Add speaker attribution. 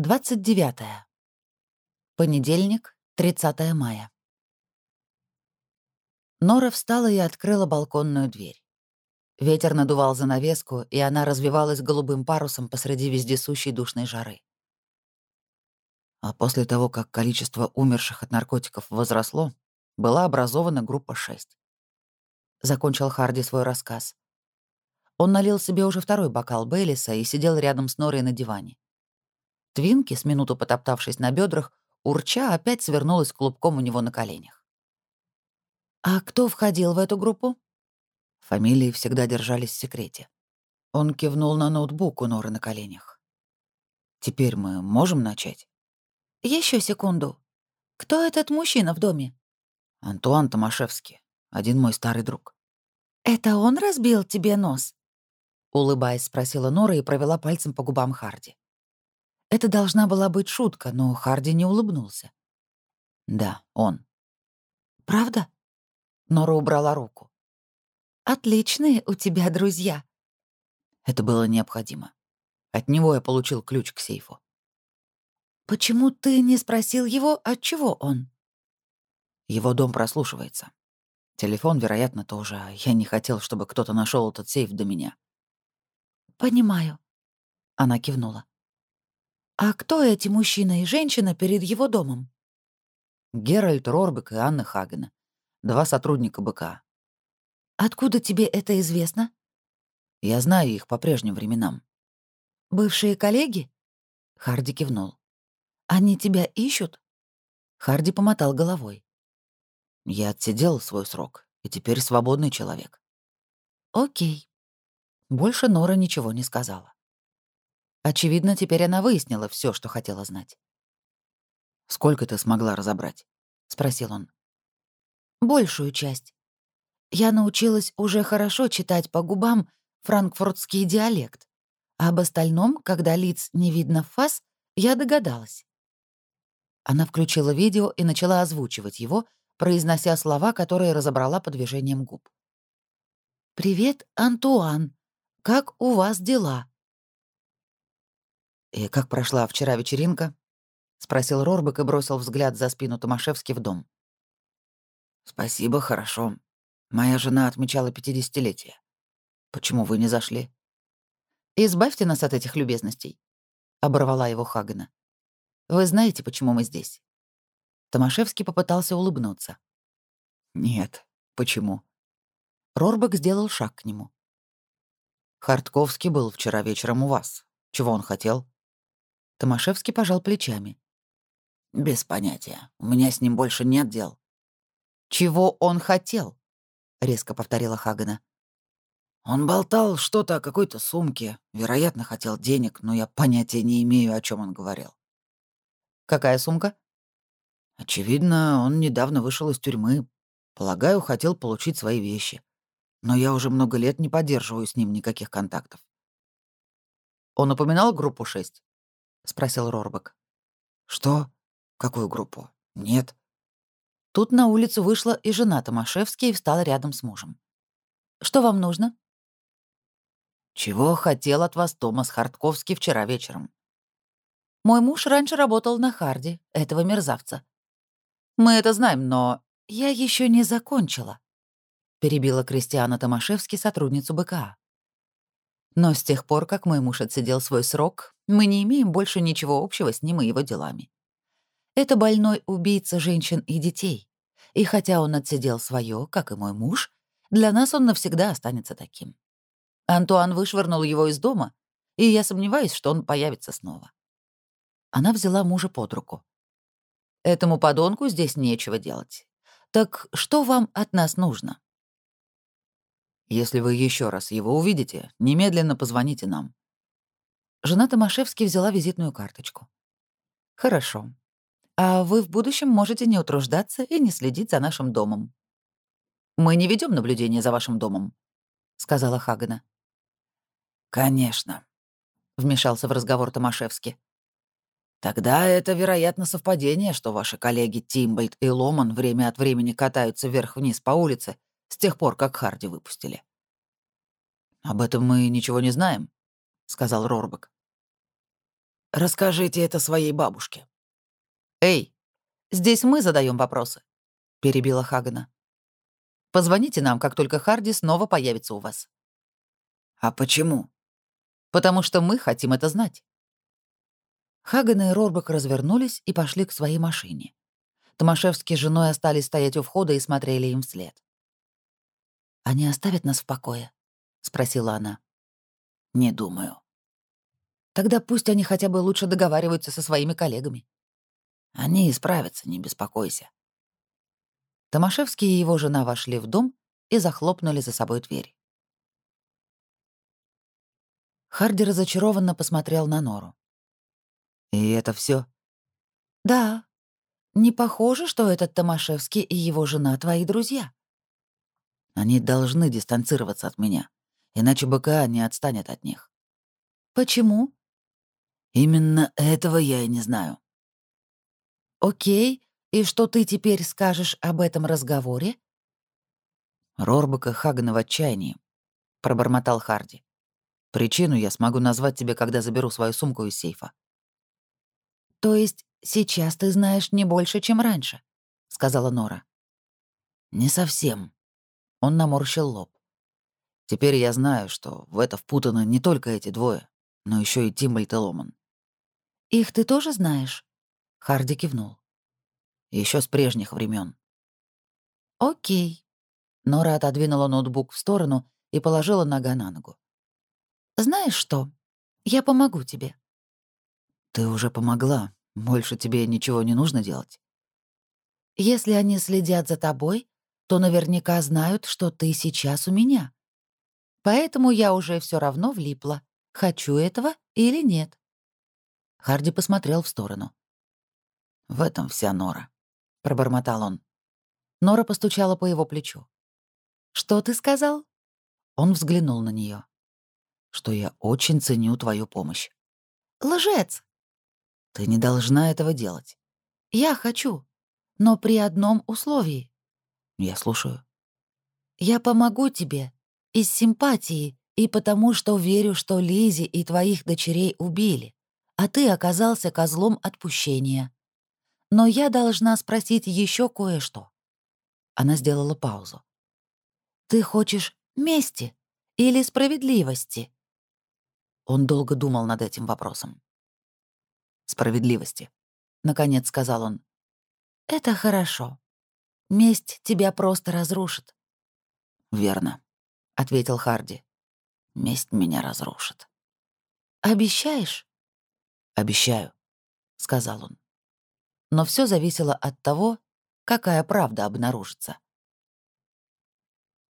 Speaker 1: 29. Понедельник, 30 мая. Нора встала и открыла балконную дверь. Ветер надувал занавеску, и она развивалась голубым парусом посреди вездесущей душной жары. А после того, как количество умерших от наркотиков возросло, была образована группа 6. Закончил Харди свой рассказ. Он налил себе уже второй бокал Бейлиса и сидел рядом с Норой на диване. Твинки, с минуту потоптавшись на бедрах, урча опять свернулась клубком у него на коленях. «А кто входил в эту группу?» Фамилии всегда держались в секрете. Он кивнул на ноутбук у Норы на коленях. «Теперь мы можем начать?» Еще секунду. Кто этот мужчина в доме?»
Speaker 2: «Антуан Томашевский, один мой старый друг».
Speaker 1: «Это он разбил тебе нос?» Улыбаясь, спросила Нора и провела пальцем по губам Харди. Это должна была быть шутка, но Харди не улыбнулся.
Speaker 2: «Да, он».
Speaker 1: «Правда?» Нора убрала руку. «Отличные у тебя друзья».
Speaker 2: Это было необходимо. От него я получил ключ к сейфу.
Speaker 1: «Почему ты не спросил его, от чего он?»
Speaker 2: Его дом прослушивается. Телефон, вероятно, тоже. А я не хотел, чтобы кто-то нашел этот сейф до меня.
Speaker 1: «Понимаю». Она кивнула. «А кто эти мужчина и женщина перед его домом?»
Speaker 2: Геральт Рорбек и Анна Хагена. Два сотрудника БК.
Speaker 1: «Откуда тебе это известно?»
Speaker 2: «Я знаю их по прежним временам».
Speaker 1: «Бывшие коллеги?» Харди кивнул. «Они тебя ищут?» Харди помотал головой.
Speaker 2: «Я отсидел свой срок, и теперь свободный человек».
Speaker 1: «Окей». Больше Нора ничего не сказала. Очевидно, теперь она выяснила все, что хотела знать.
Speaker 2: «Сколько ты смогла разобрать?» — спросил он.
Speaker 1: «Большую часть. Я научилась уже хорошо читать по губам франкфуртский диалект. А об остальном, когда лиц не видно в фас, я догадалась». Она включила видео и начала озвучивать его, произнося слова, которые разобрала по движениям губ. «Привет, Антуан. Как у вас дела?»
Speaker 2: «И как прошла вчера вечеринка?» — спросил Рорбек и бросил взгляд за спину Томашевски в дом. «Спасибо, хорошо. Моя жена отмечала пятидесятилетие. Почему вы не зашли?»
Speaker 1: «Избавьте нас от этих любезностей», — оборвала его Хагена. «Вы знаете, почему мы здесь?» Томашевский попытался улыбнуться.
Speaker 2: «Нет. Почему?»
Speaker 1: Рорбек сделал шаг к нему.
Speaker 2: «Хартковский был вчера вечером у вас. Чего он хотел?»
Speaker 1: Томашевский пожал плечами.
Speaker 2: «Без понятия. У меня с ним больше нет дел».
Speaker 1: «Чего он хотел?» — резко повторила Хагена.
Speaker 2: «Он болтал что-то о какой-то сумке. Вероятно, хотел денег, но я понятия не имею, о чем он говорил».
Speaker 1: «Какая сумка?»
Speaker 2: «Очевидно, он недавно вышел из тюрьмы. Полагаю, хотел получить свои вещи. Но я уже много лет не поддерживаю с ним никаких контактов».
Speaker 1: «Он упоминал группу 6?» — спросил Рорбек.
Speaker 2: «Что? Какую группу? Нет».
Speaker 1: Тут на улицу вышла и жена Томашевски и встала рядом с мужем. «Что вам нужно?»
Speaker 2: «Чего хотел от вас Томас Хартковский вчера вечером?»
Speaker 1: «Мой муж раньше работал на Харди, этого мерзавца. Мы это знаем, но я еще не закончила», — перебила Кристиана Томашевски сотрудницу БКА. Но с тех пор, как мой муж отсидел свой срок, мы не имеем больше ничего общего с ним и его делами. Это больной убийца женщин и детей. И хотя он отсидел свое, как и мой муж, для нас он навсегда останется таким. Антуан вышвырнул его из дома, и я сомневаюсь, что он появится снова. Она взяла мужа под руку. Этому подонку здесь нечего делать. Так что вам от нас нужно?
Speaker 2: Если вы еще раз его увидите, немедленно позвоните нам».
Speaker 1: Жена Томашевски взяла визитную карточку. «Хорошо. А вы в будущем можете не утруждаться и не следить за нашим домом». «Мы не ведем наблюдение за вашим домом», — сказала Хагена.
Speaker 2: «Конечно», — вмешался в разговор Томашевски. «Тогда это, вероятно, совпадение, что ваши коллеги Тимбольд и Ломан время от времени катаются вверх-вниз по улице, с тех пор, как Харди выпустили. «Об этом мы ничего не знаем», — сказал Рорбек. Расскажите это своей бабушке».
Speaker 1: «Эй, здесь мы задаем вопросы», — перебила Хагана. «Позвоните нам, как только Харди снова появится у вас».
Speaker 2: «А почему?»
Speaker 1: «Потому что мы хотим это знать». Хаган и Рорбак развернулись и пошли к своей машине. Томашевский с женой остались стоять у входа и смотрели им вслед. «Они оставят нас в покое?» — спросила она.
Speaker 2: «Не думаю».
Speaker 1: «Тогда пусть они хотя бы лучше договариваются со своими коллегами».
Speaker 2: «Они исправятся, не беспокойся».
Speaker 1: Томашевский и его жена вошли в дом и захлопнули за собой дверь. Харди разочарованно посмотрел на Нору.
Speaker 2: «И это все?
Speaker 1: «Да. Не похоже, что этот Томашевский и его жена твои друзья».
Speaker 2: «Они должны дистанцироваться от меня, иначе БКА не отстанет от них».
Speaker 1: «Почему?»
Speaker 2: «Именно этого я и не знаю».
Speaker 1: «Окей. И что ты теперь скажешь об этом разговоре?»
Speaker 2: «Рорбака Хагана в отчаянии», — пробормотал Харди. «Причину я смогу назвать тебе, когда заберу свою сумку из сейфа».
Speaker 1: «То есть сейчас ты знаешь не больше, чем раньше?» — сказала Нора.
Speaker 2: «Не совсем». Он наморщил лоб. «Теперь я знаю, что в это впутаны не только эти двое, но еще и Тимбальд и Ломан».
Speaker 1: «Их ты тоже знаешь?» — Харди кивнул.
Speaker 2: Еще с прежних времен.
Speaker 1: «Окей». Нора отодвинула ноутбук в сторону и положила нога на ногу. «Знаешь что? Я помогу тебе.
Speaker 2: Ты уже помогла. Больше тебе ничего не нужно делать.
Speaker 1: Если они следят за тобой, то наверняка знают, что ты сейчас у меня. Поэтому я уже все равно влипла, хочу этого или нет. Харди посмотрел в сторону.
Speaker 2: «В этом вся Нора», — пробормотал он.
Speaker 1: Нора постучала по его плечу. «Что ты сказал?»
Speaker 2: Он взглянул на нее. «Что я очень ценю твою помощь».
Speaker 1: «Лжец!»
Speaker 2: Ты не должна этого делать.
Speaker 1: Я хочу, но при одном условии.
Speaker 2: Я слушаю.
Speaker 1: Я помогу тебе из симпатии и потому, что верю, что Лизи и твоих дочерей убили, а ты оказался козлом отпущения. Но я должна спросить еще кое-что. Она сделала паузу. Ты хочешь мести или справедливости? Он долго думал над этим вопросом
Speaker 2: справедливости», — наконец сказал он.
Speaker 1: «Это хорошо. Месть тебя просто разрушит».
Speaker 2: «Верно», — ответил Харди. «Месть меня разрушит».
Speaker 1: «Обещаешь?»
Speaker 2: «Обещаю», — сказал он.
Speaker 1: Но все зависело от того, какая правда обнаружится.